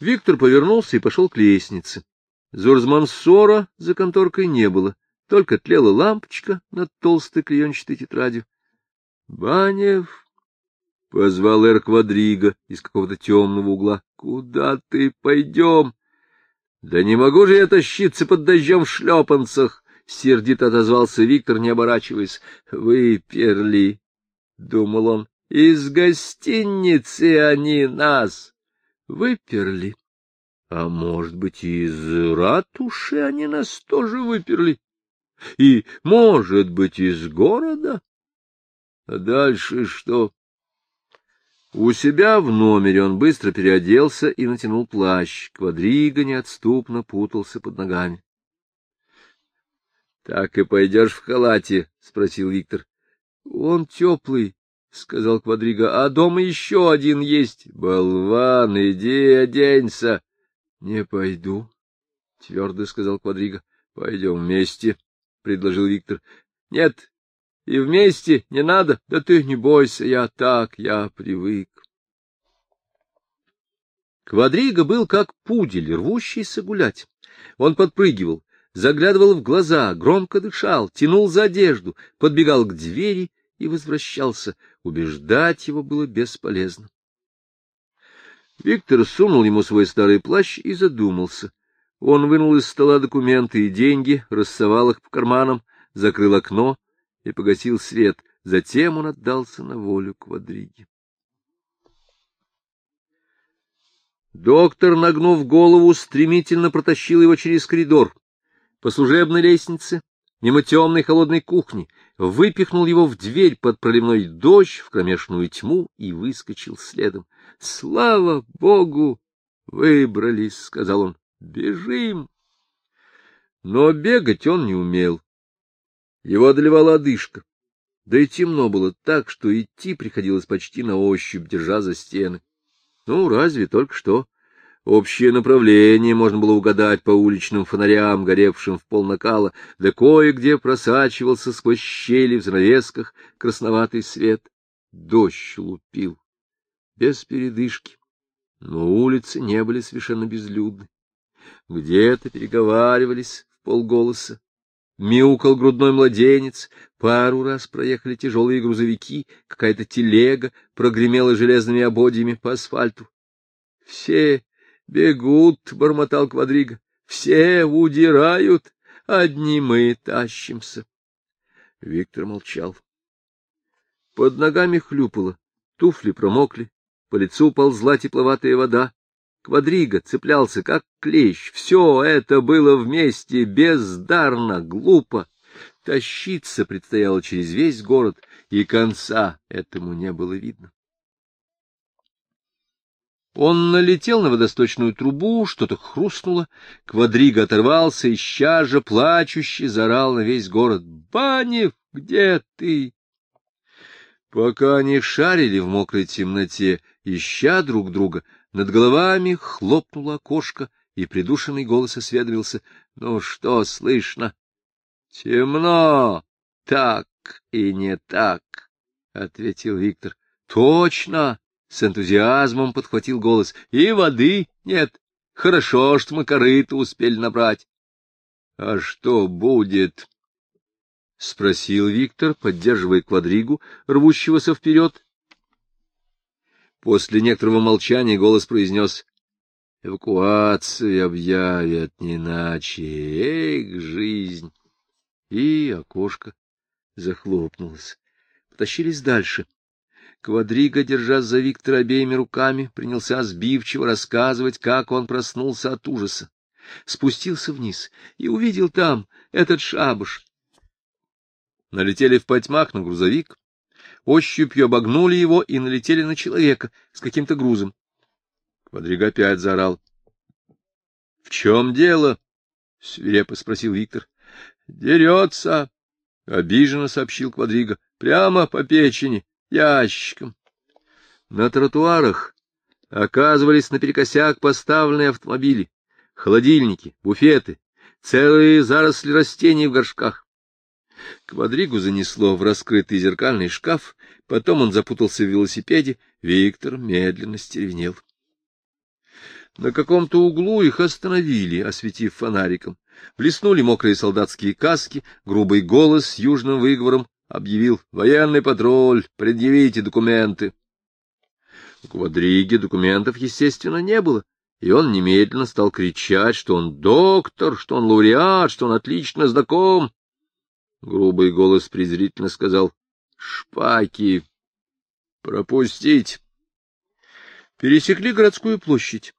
Виктор повернулся и пошел к лестнице. Зурзмансора за конторкой не было, только тлела лампочка над толстой клеенчатой тетрадью. — Банев! — позвал Эр Квадриго из какого-то темного угла. — Куда ты пойдем? — Да не могу же я тащиться под дождем в шлепанцах! — сердито отозвался Виктор, не оборачиваясь. — Выперли, — думал он, — из гостиницы они нас выперли. А может быть, из ратуши они нас тоже выперли? И, может быть, из города? А дальше что? У себя в номере он быстро переоделся и натянул плащ. Квадриго неотступно путался под ногами. — Так и пойдешь в халате? — спросил Виктор. — Он теплый, — сказал Квадриго. — А дома еще один есть. — Болван, иди оденься. — Не пойду, — твердо сказал Квадриго. — Пойдем вместе, — предложил Виктор. — Нет, и вместе не надо, да ты не бойся, я так, я привык. Квадриго был как пудель, рвущийся гулять. Он подпрыгивал, заглядывал в глаза, громко дышал, тянул за одежду, подбегал к двери и возвращался. Убеждать его было бесполезно. Виктор сунул ему свой старый плащ и задумался. Он вынул из стола документы и деньги, рассовал их по карманам, закрыл окно и погасил свет. Затем он отдался на волю квадриги. Доктор, нагнув голову, стремительно протащил его через коридор. По служебной лестнице, мимо темной холодной кухни, выпихнул его в дверь под проливной дождь в кромешную тьму и выскочил следом. — Слава Богу! Выбрались, — сказал он. — Бежим! Но бегать он не умел. Его одолевала одышка. Да и темно было так, что идти приходилось почти на ощупь, держа за стены. Ну, разве только что. Общее направление можно было угадать по уличным фонарям, горевшим в пол накала, да кое-где просачивался сквозь щели в занавесках красноватый свет. Дождь лупил. Без передышки. Но улицы не были совершенно безлюдны. Где-то переговаривались в полголоса мяукал грудной младенец, пару раз проехали тяжелые грузовики, какая-то телега прогремела железными ободьями по асфальту. — Все бегут, — бормотал Квадрига, — все удирают, одни мы тащимся. Виктор молчал. Под ногами хлюпало, туфли промокли, по лицу ползла тепловатая вода. Квадрига цеплялся, как клещ. Все это было вместе бездарно, глупо. Тащиться предстояло через весь город, и конца этому не было видно. Он налетел на водосточную трубу, что-то хрустнуло, квадрига оторвался, ища же, плачущий, заорал на весь город. — Банев, где ты? Пока они шарили в мокрой темноте, ища друг друга, над головами хлопнуло окошко, и придушенный голос осведомился. — Ну что слышно? — Темно. Так и не так, — ответил Виктор. — Точно! — с энтузиазмом подхватил голос. — И воды нет. Хорошо, что мы корыто успели набрать. — А что будет? — спросил Виктор, поддерживая квадригу, рвущегося вперед После некоторого молчания голос произнес «Эвакуацию объявят не иначе, эх, жизнь!» И окошко захлопнулось. Потащились дальше. Квадрига, держась за Виктора обеими руками, принялся сбивчиво рассказывать, как он проснулся от ужаса. Спустился вниз и увидел там этот шабаш. Налетели в потьмах на грузовик, ощупью обогнули его и налетели на человека с каким-то грузом. Квадрига опять заорал. — В чем дело? — свирепо спросил Виктор. — Дерется, — обиженно сообщил Квадрига. — Прямо по печени, ящиком. На тротуарах оказывались наперекосяк поставленные автомобили, холодильники, буфеты, целые заросли растений в горшках. Квадригу занесло в раскрытый зеркальный шкаф, потом он запутался в велосипеде, Виктор медленно стервенел. На каком-то углу их остановили, осветив фонариком. Блеснули мокрые солдатские каски, грубый голос с южным выговором объявил «Военный патруль, предъявите документы». У Квадриги документов, естественно, не было, и он немедленно стал кричать, что он доктор, что он лауреат, что он отлично знаком. Грубый голос презрительно сказал «Шпаки! Пропустить!» Пересекли городскую площадь.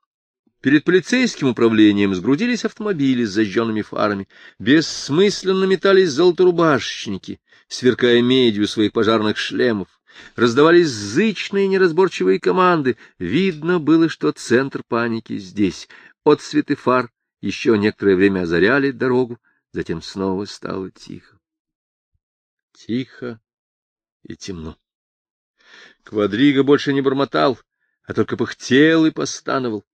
Перед полицейским управлением сгрудились автомобили с зажженными фарами, бессмысленно метались золоторубашечники, сверкая медью своих пожарных шлемов. Раздавались зычные неразборчивые команды. Видно было, что центр паники здесь. От цветы фар еще некоторое время озаряли дорогу, затем снова стало тихо. Тихо и темно. Квадрига больше не бормотал, а только пыхтел и постановал.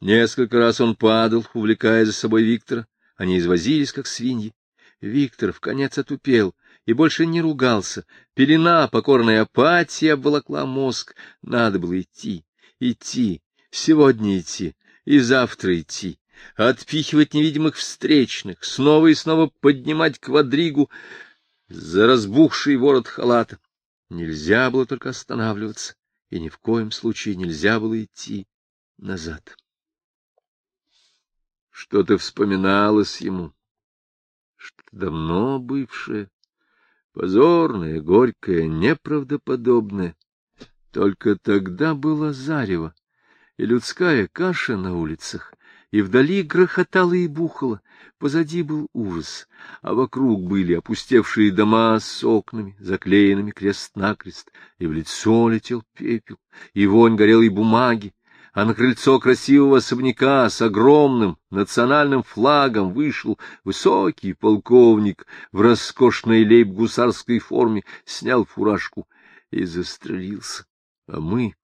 Несколько раз он падал, увлекая за собой Виктора. Они извозились, как свиньи. Виктор в конец отупел и больше не ругался. Пелена, покорная апатия, обволокла мозг. Надо было идти, идти, сегодня идти и завтра идти. Отпихивать невидимых встречных, снова и снова поднимать квадригу за разбухший ворот халата. Нельзя было только останавливаться, и ни в коем случае нельзя было идти назад. Что-то вспоминалось ему, что-то давно бывшее, позорное, горькое, неправдоподобное. Только тогда было зарево, и людская каша на улицах, и вдали грохотало и бухало, позади был ужас, а вокруг были опустевшие дома с окнами, заклеенными крест-накрест, и в лицо летел пепел, и вонь горелой бумаги, а на крыльцо красивого особняка с огромным национальным флагом вышел высокий полковник в роскошной лейб-гусарской форме, снял фуражку и застрелился. А мы,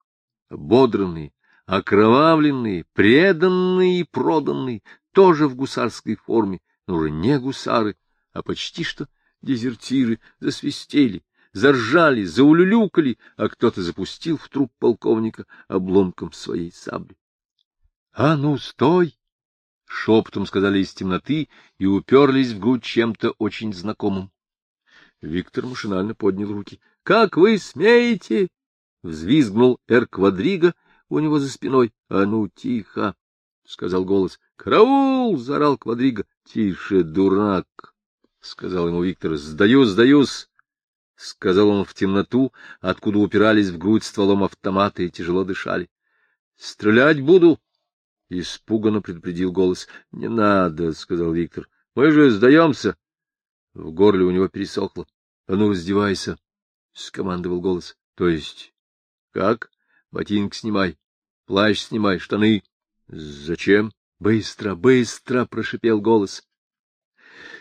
ободранные, окровавленные, преданные и проданные, тоже в гусарской форме, но уже не гусары, а почти что дезертиры, засвистели, заржали, заулюлюкали, а кто-то запустил в труп полковника обломком своей сабли. — А ну, стой! — шепотом сказали из темноты и уперлись в грудь чем-то очень знакомым. Виктор машинально поднял руки. — Как вы смеете? — взвизгнул Эр Квадриго у него за спиной. — А ну, тихо! — сказал голос. — Караул! — заорал Квадриго. — Тише, дурак! — сказал ему Виктор. — Сдаюсь, сдаюсь! — сказал он в темноту, откуда упирались в грудь стволом автомата и тяжело дышали. — Стрелять буду! — испуганно предупредил голос. — Не надо, — сказал Виктор. — Мы же сдаемся. В горле у него пересохло. — А ну, раздевайся! — скомандовал голос. — То есть... — Как? Ботинки снимай, плащ снимай, штаны. — Зачем? — Быстро, быстро! — прошипел голос.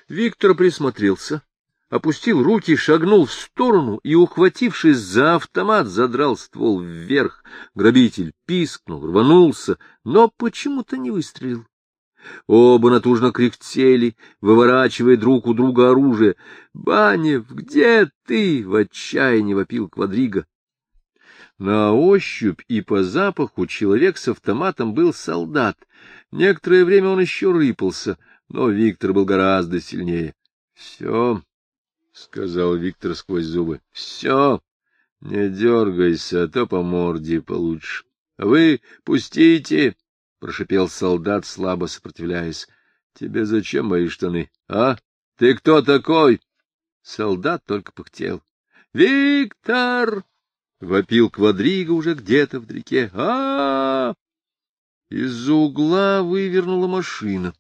Виктор присмотрелся опустил руки, шагнул в сторону и, ухватившись за автомат, задрал ствол вверх. Грабитель пискнул, рванулся, но почему-то не выстрелил. Оба натужно кряхтели, выворачивая друг у друга оружие. — Банев, где ты? — в отчаянии вопил квадрига. На ощупь и по запаху человек с автоматом был солдат. Некоторое время он еще рыпался, но Виктор был гораздо сильнее. — Все, — сказал Виктор сквозь зубы. — Все, не дергайся, а то по морде получше. — Вы пустите! — прошипел солдат, слабо сопротивляясь. — Тебе зачем мои штаны, а? Ты кто такой? Солдат только пыхтел. — Виктор! — вопил квадрига уже где-то вдалеке. — А! Из-за угла вывернула машина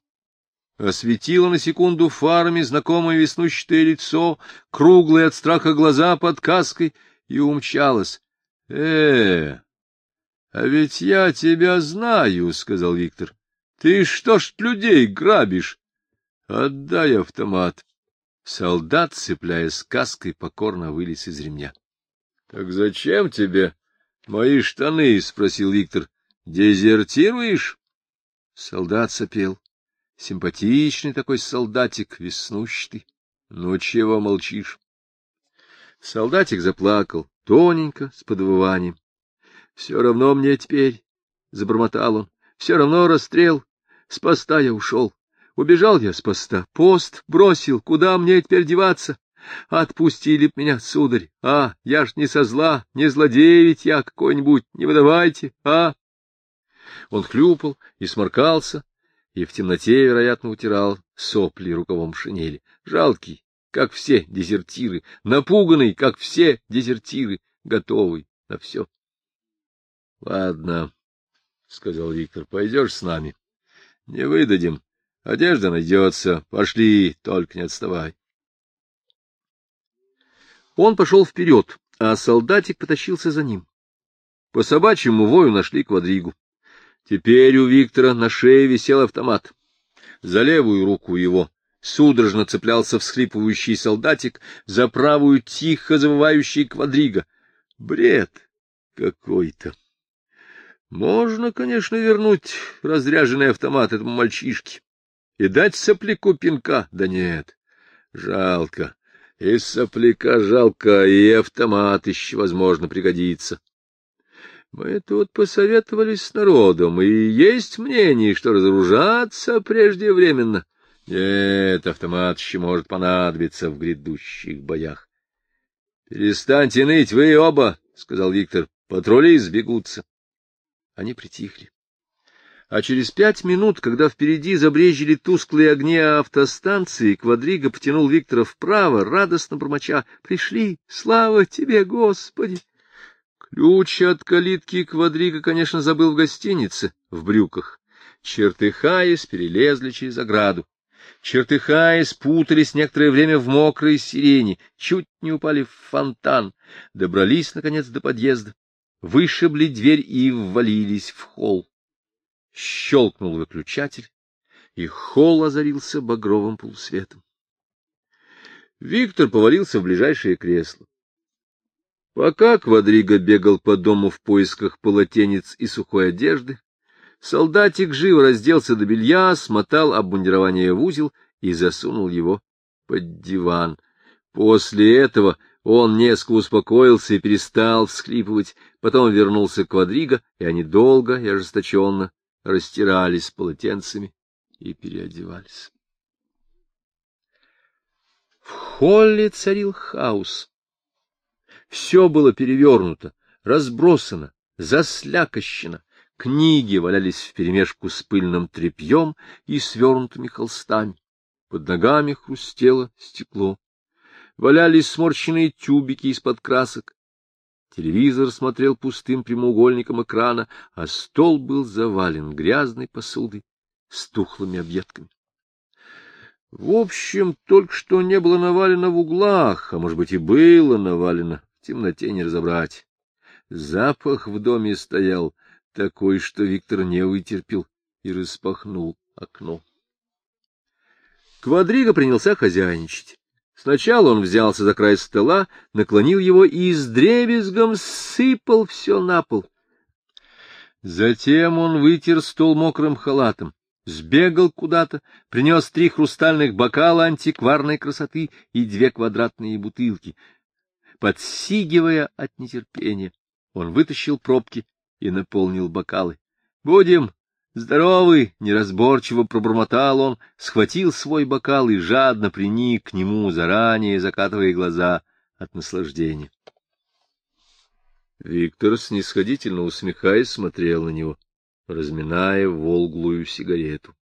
осветила на секунду фарами знакомое веснущатое лицо, круглые от страха глаза под каской, и умчалась. — Э, а ведь я тебя знаю, — сказал Виктор. — Ты что ж людей грабишь? Отдай автомат. Солдат, цепляясь каской, покорно вылез из ремня. — Так зачем тебе мои штаны? — спросил Виктор. — Дезертируешь? Солдат сопел. Симпатичный такой солдатик, веснущатый. Ну, чего молчишь? Солдатик заплакал, тоненько, с подвыванием. — Все равно мне теперь, — забормотал он, — Все равно расстрел. С поста я ушел. Убежал я с поста. Пост бросил. Куда мне теперь деваться? Отпустили б меня, сударь. А, я ж не со зла, не злодей ведь я какой-нибудь. Не выдавайте, а? Он хлюпал и сморкался, и в темноте, вероятно, утирал сопли рукавом шинели. Жалкий, как все дезертиры, напуганный, как все дезертиры, готовый на все. — Ладно, — сказал Виктор, — пойдешь с нами. Не выдадим. Одежда найдется. Пошли, только не отставай. Он пошел вперед, а солдатик потащился за ним. По собачьему вою нашли квадригу. Теперь у Виктора на шее висел автомат. За левую руку его судорожно цеплялся всхлипывающий солдатик, за правую тихо завывающий квадрига. Бред какой-то. Можно, конечно, вернуть разряженный автомат этому мальчишке и дать сопляку пинка, да нет, жалко. И сопляка жалко, и автомат еще, возможно, пригодится. Мы тут посоветовались с народом, и есть мнение, что разоружаться преждевременно. Нет, автомат еще может понадобиться в грядущих боях. — Перестаньте ныть, вы оба, — сказал Виктор. — Патрули сбегутся. Они притихли. А через пять минут, когда впереди забрежили тусклые огни автостанции, Квадриго потянул Виктора вправо, радостно бормоча. — Пришли! Слава тебе, Господи! Ключ от калитки Квадриго, конечно, забыл в гостинице, в брюках. Чертыхаясь, перелезли через ограду. Чертыхаясь, путались некоторое время в мокрой сирени, чуть не упали в фонтан, добрались, наконец, до подъезда, вышибли дверь и ввалились в холл. Щелкнул выключатель, и холл озарился багровым полусветом. Виктор повалился в ближайшее кресло. Пока Квадриго бегал по дому в поисках полотенец и сухой одежды, солдатик живо разделся до белья, смотал обмундирование в узел и засунул его под диван. После этого он несколько успокоился и перестал всхлипывать, потом вернулся к Квадриго, и они долго и ожесточенно растирались полотенцами и переодевались. В холле царил хаос. Все было перевернуто, разбросано, заслякощено. Книги валялись вперемешку с пыльным тряпьем и свернутыми холстами. Под ногами хрустело стекло. Валялись сморщенные тюбики из-под красок. Телевизор смотрел пустым прямоугольником экрана, а стол был завален грязной посудой с тухлыми объедками. В общем, только что не было навалено в углах, а, может быть, и было навалено, в темноте не разобрать. Запах в доме стоял такой, что Виктор не вытерпел и распахнул окно. Квадриго принялся хозяйничать. Сначала он взялся за край стола, наклонил его и с дребезгом сыпал все на пол. Затем он вытер стол мокрым халатом, сбегал куда-то, принес три хрустальных бокала антикварной красоты и две квадратные бутылки. Подсигивая от нетерпения, он вытащил пробки и наполнил бокалы. — Будем Здоровый, неразборчиво пробормотал он, схватил свой бокал и жадно приник к нему, заранее закатывая глаза от наслаждения. Виктор, снисходительно усмехаясь, смотрел на него, разминая волглую сигарету.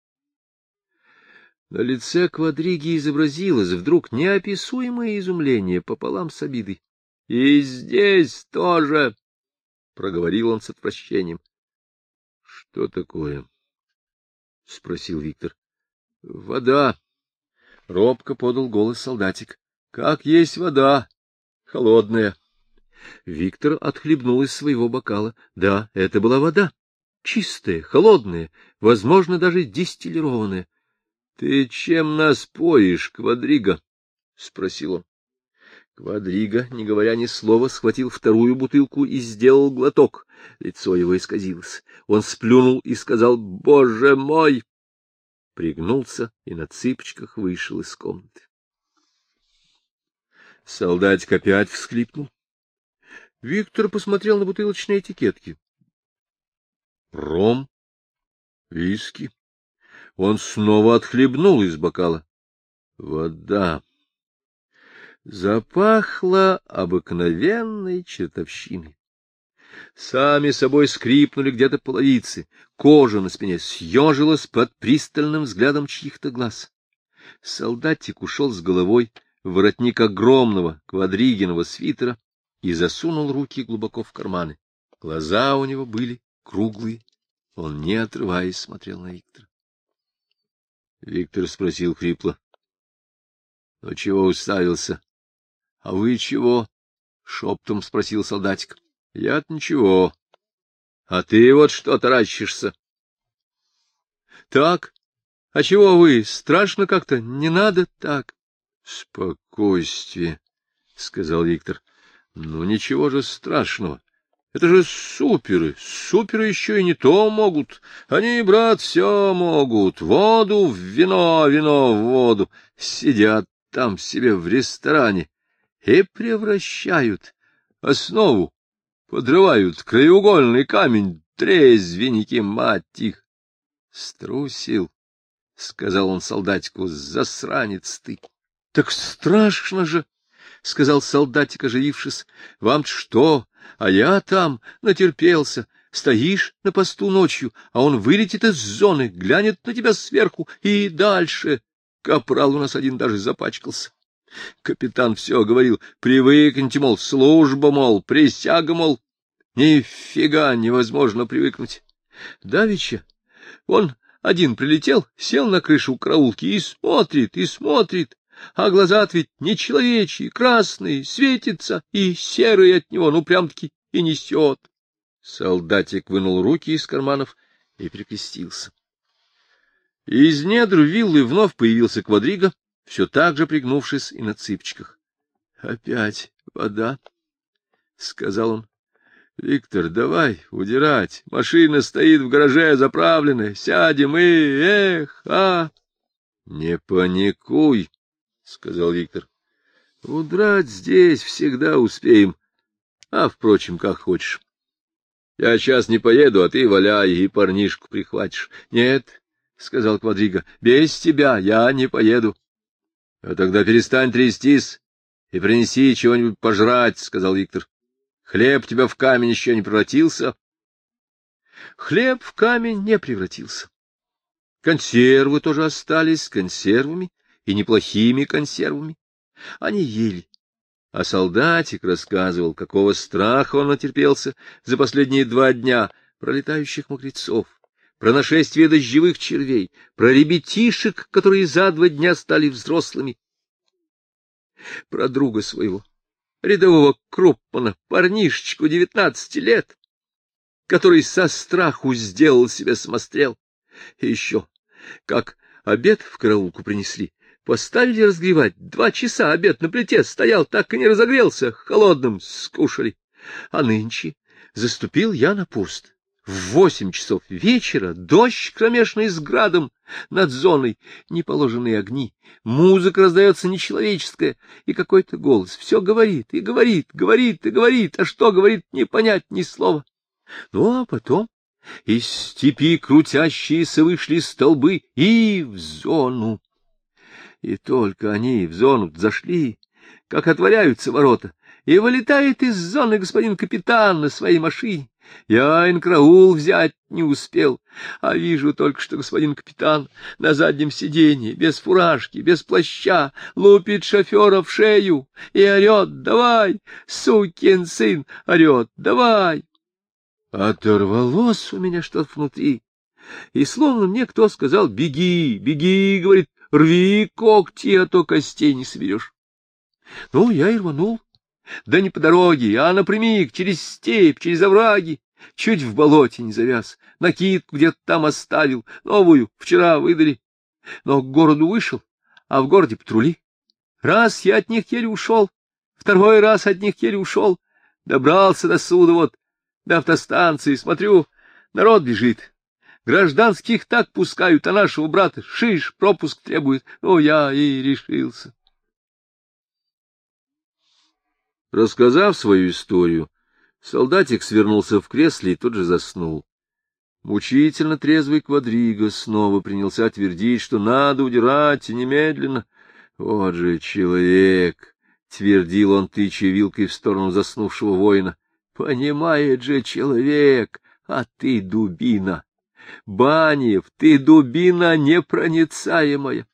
На лице квадриги изобразилось вдруг неописуемое изумление пополам с обидой. — И здесь тоже! — проговорил он с отвращением. — Что такое? — спросил Виктор. — Вода. Робко подал голос солдатик. — Как есть вода. Холодная. Виктор отхлебнул из своего бокала. Да, это была вода. Чистая, холодная, возможно, даже дистиллированная. — Ты чем нас поишь, квадрига? — спросил он. Квадрига, не говоря ни слова, схватил вторую бутылку и сделал глоток. Лицо его исказилось. Он сплюнул и сказал «Боже мой!» Пригнулся и на цыпочках вышел из комнаты. Солдатик опять всхлипнул. Виктор посмотрел на бутылочные этикетки. Ром Виски. Он снова отхлебнул из бокала. Вода. Запахло обыкновенной чертовщиной. Сами собой скрипнули где-то половицы, кожа на спине съежилась под пристальным взглядом чьих-то глаз. Солдатик ушел с головой в воротник огромного квадригиного свитера и засунул руки глубоко в карманы. Глаза у него были круглые, он, не отрываясь, смотрел на Виктора. Виктор спросил хрипло. — Ну, чего уставился? — А вы чего? — шептом спросил солдатик. — Я-то ничего. — А ты вот что таращишься? — Так. А чего вы? Страшно как-то. Не надо так. — Спокойствие, — сказал Виктор. — Ну, ничего же страшного. Это же суперы, суперы еще и не то могут. Они, брат, все могут. Воду в вино, вино в воду. Сидят там себе в ресторане и превращают основу, подрывают краеугольный камень, трезвенники, мать их. Струсил, — сказал он солдатику, — засранец ты. — Так страшно же, — сказал солдатик, оживившись. — Вам что, а я там натерпелся. Стоишь на посту ночью, а он вылетит из зоны, глянет на тебя сверху и дальше. Капрал у нас один даже запачкался. Капитан все говорил, привыкните, мол, служба, мол, присяга, мол. Нифига невозможно привыкнуть. Давича, он один прилетел, сел на крышу караулки и смотрит, и смотрит, а глаза ведь не человечьи, красные, светятся, и серые от него, ну, прям-таки и несет. Солдатик вынул руки из карманов и прикрестился. Из недр виллы вновь появился квадрига, все так же пригнувшись и на цыпочках. — Опять вода, — сказал он. — Виктор, давай удирать. Машина стоит в гараже заправленная. Сядем и... Эх, а! — Не паникуй, — сказал Виктор. — Удрать здесь всегда успеем. А, впрочем, как хочешь. Я сейчас не поеду, а ты валяй и парнишку прихватишь. — Нет, — сказал Квадрига, — без тебя я не поеду. — А тогда перестань трястись и принеси чего-нибудь пожрать, — сказал Виктор. — Хлеб тебя в камень еще не превратился? Хлеб в камень не превратился. Консервы тоже остались консервами, и неплохими консервами. Они ели. А солдатик рассказывал, какого страха он натерпелся за последние два дня пролетающих мокрецов, про нашествие дождевых червей, про ребятишек, которые за два дня стали взрослыми, про друга своего, рядового Круппана, парнишечку девятнадцати лет, который со страху сделал себе самострел. И еще, как обед в караулку принесли, Поставили разгревать. Два часа обед на плите стоял, так и не разогрелся. Холодным скушали. А нынче заступил я на пост. В восемь часов вечера дождь кромешный с градом над зоной, неположенные огни, музыка раздается нечеловеческая, и какой-то голос все говорит и говорит, говорит и говорит, а что говорит, не понять ни слова. Ну, а потом из степи крутящиеся вышли столбы и в зону. И только они в зону зашли, как отворяются ворота, и вылетает из зоны господин капитан на своей машине. Я инкраул взять не успел, а вижу только, что господин капитан на заднем сиденье, без фуражки, без плаща, лупит шофера в шею и орет «Давай, сукин сын!» орет «Давай!» Оторвалось у меня что-то внутри, и словно мне кто сказал «Беги, беги!» — говорит Рви когти, а то костей не соберешь. Ну, я и рванул. Да не по дороге, а напрямик, через степь, через овраги. Чуть в болоте не завяз, накидку где-то там оставил, новую вчера выдали. Но к городу вышел, а в городе патрули. Раз я от них еле ушел, второй раз от них еле ушел. Добрался до суда вот, до автостанции, смотрю, народ бежит. Гражданских так пускают, а нашего брата шиш пропуск требует. Ну, я и решился. Рассказав свою историю, солдатик свернулся в кресле и тут же заснул. Мучительно трезвый квадриго снова принялся твердить, что надо удирать немедленно. Вот же человек! — твердил он, тыча вилкой в сторону заснувшего воина. — Понимает же человек, а ты дубина! Банев, ты дубина непроницаемая!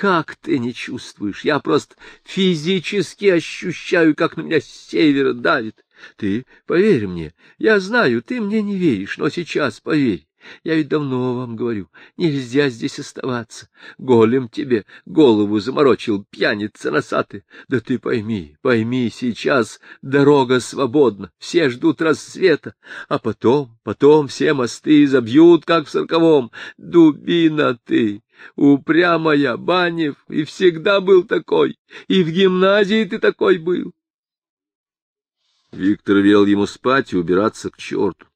Как ты не чувствуешь? Я просто физически ощущаю, как на меня с севера давит. Ты поверь мне, я знаю, ты мне не веришь, но сейчас поверь. Я ведь давно вам говорю, нельзя здесь оставаться. Голем тебе голову заморочил, пьяница носатый. Да ты пойми, пойми, сейчас дорога свободна, все ждут рассвета, а потом, потом все мосты забьют, как в сороковом. Дубина ты, упрямая, Банев, и всегда был такой, и в гимназии ты такой был. Виктор велел ему спать и убираться к черту.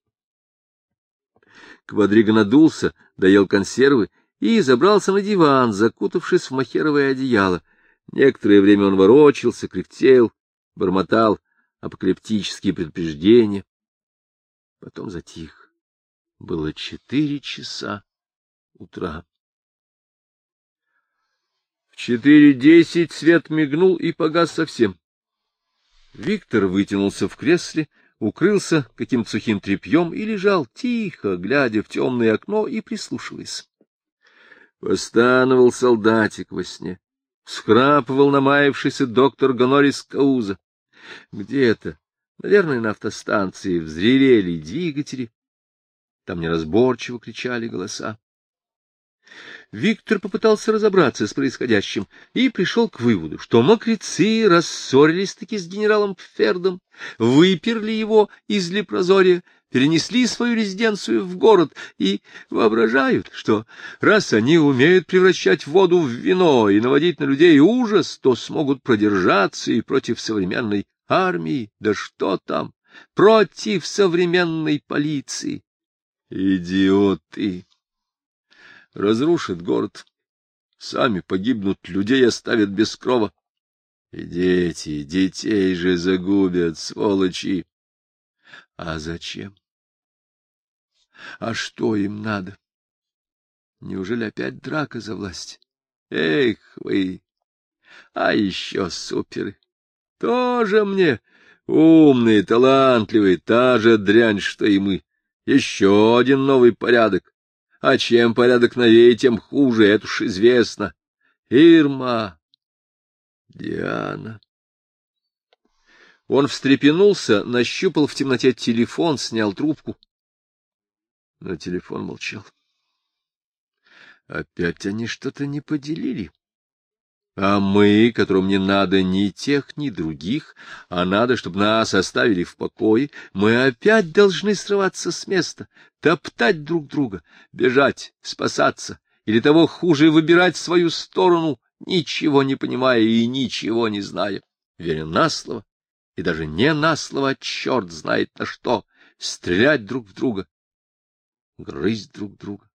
Квадриго надулся, доел консервы и забрался на диван, закутавшись в махеровое одеяло. Некоторое время он ворочался, кряхтел, бормотал апокалиптические предупреждения. Потом затих. Было четыре часа утра. Четыре десять свет мигнул и погас совсем. Виктор вытянулся в кресле, укрылся каким-то сухим тряпьем и лежал тихо, глядя в темное окно и прислушиваясь. Постановал солдатик во сне, схрапывал намаявшийся доктор Гонорис Кауза. Где-то, наверное, на автостанции взревели двигатели, там неразборчиво кричали голоса. Виктор попытался разобраться с происходящим и пришел к выводу, что мокрецы рассорились-таки с генералом Пфердом, выперли его из Лепрозория, перенесли свою резиденцию в город и воображают, что раз они умеют превращать воду в вино и наводить на людей ужас, то смогут продержаться и против современной армии, да что там, против современной полиции. Идиоты! Разрушит город. Сами погибнут, людей оставят без крова. И дети, детей же загубят, сволочи. А зачем? А что им надо? Неужели опять драка за власть? Эх вы! А еще суперы! Тоже мне умные, талантливые, та же дрянь, что и мы. Еще один новый порядок. А чем порядок новее, тем хуже, это уж известно. Ирма, Диана. Он встрепенулся, нащупал в темноте телефон, снял трубку. Но телефон молчал. Опять они что-то не поделили. А мы, которым не надо ни тех, ни других, а надо, чтобы нас оставили в покое, мы опять должны срываться с места, топтать друг друга, бежать, спасаться, или того хуже выбирать свою сторону, ничего не понимая и ничего не зная, веря на слово, и даже не на слово, а черт знает на что, стрелять друг в друга, грызть друг друга.